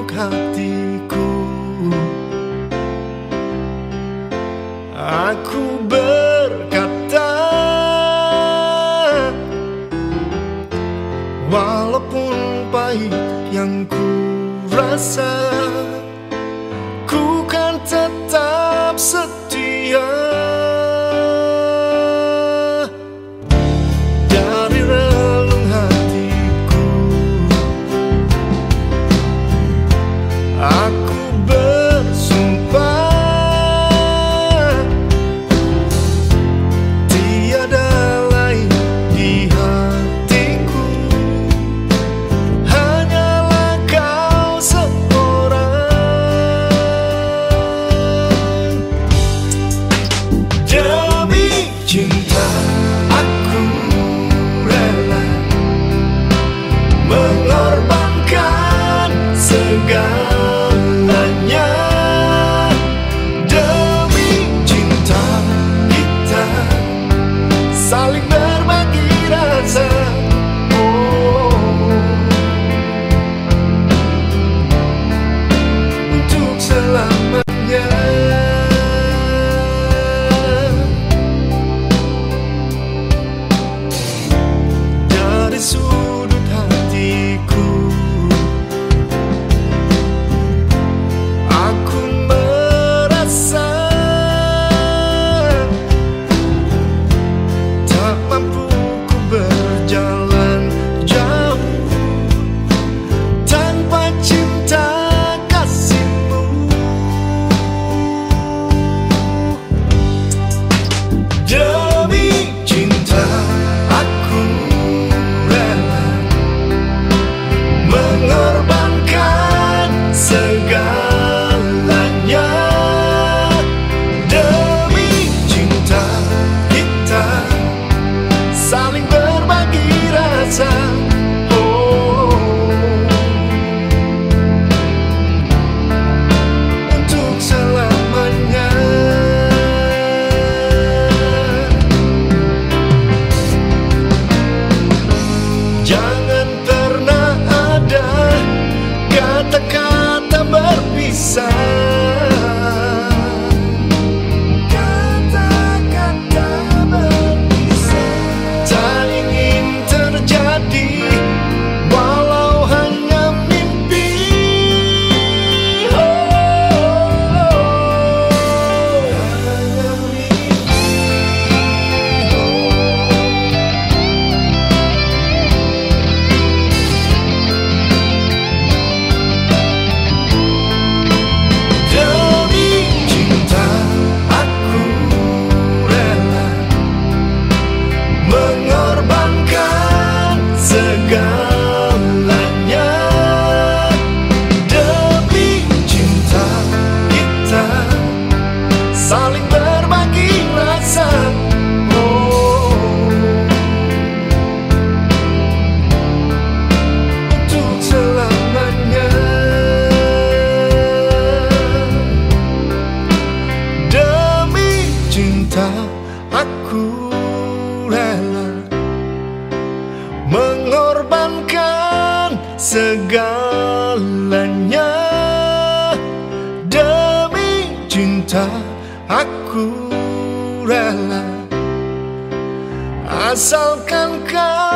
lubuk hatiku. Aku berkata Walaupun pahit yang ku rasa Yeah. aku rela mengorbankan segalanya. Demi cinta aku rela asalkan kau